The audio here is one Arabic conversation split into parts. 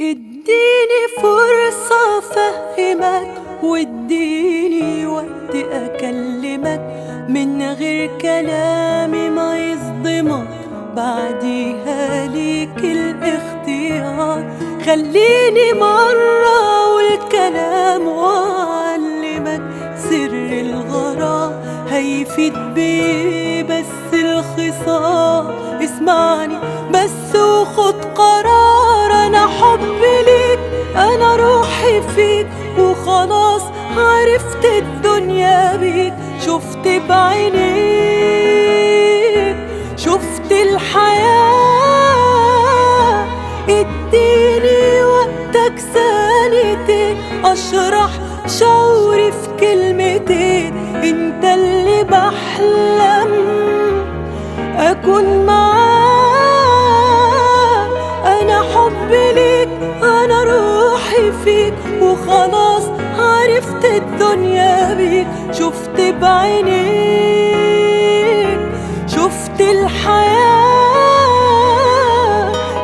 اديني فرصة أفهمك واديني وقت أكلمك. من غير كلامي ما يصدمك بعديها ليك الاختيار. خليني مرة أقول كلام وأعلمك. سر الغرام هيفيد بيه بس الخصام اسمعني بس وخد قرار. فيك وخلاص عرفت الدنيا بيك. شفت بعينيك شفت الحياة. اديني وقتك ثانيتين أشرح شعوري في كلمتين. انت اللي بحلم أكون معاك. أنا حبي ليك أنا روحي فيك. وخلاص عرفت الدنيا بيك شفت بعينيك شفت الحياة.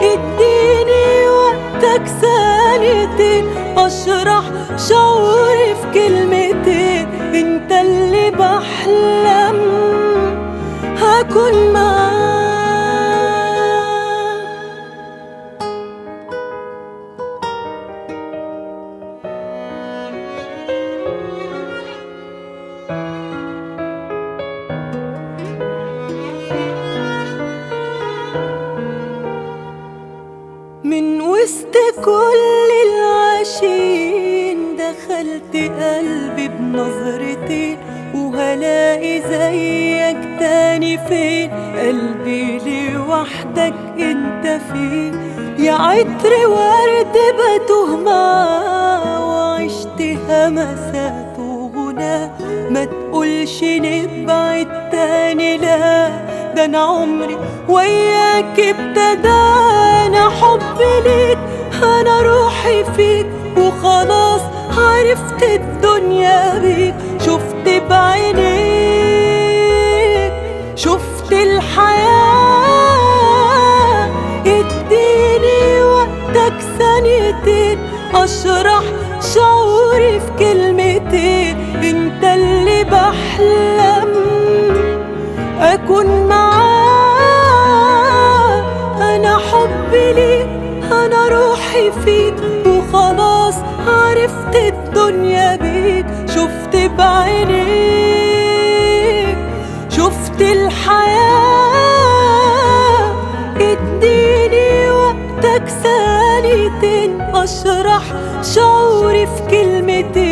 اديني وقتك ثانيتين أشرح شعوري في كلمتين. أنت اللي بحلم هكون معاك. من وسط كل العاشقين دخلت قلبي بنظرتين وهلاقي زيك تاني فين؟ قلبي لوحدك انت فين؟ يا عطر ورد بتوه معاه وعشت همسات وغنى. ما تقولش نبعد تاني لا ده أنا عمري وياك ابتدى. وخلاص عرفت الدنيا بيك شفت بعينيك شفت الحياة. اديني وقتك ثانيتين أشرح شعوري في كلمتين. أنت اللي بحلم أكون معاك أنا حبي ليك أنا روحي فيك. وخلاص عرفت الدنيا بيك شفت بعينيك شفت الحياة. اديني وقتك ثانيتين أشرح شعوري في كلمتين.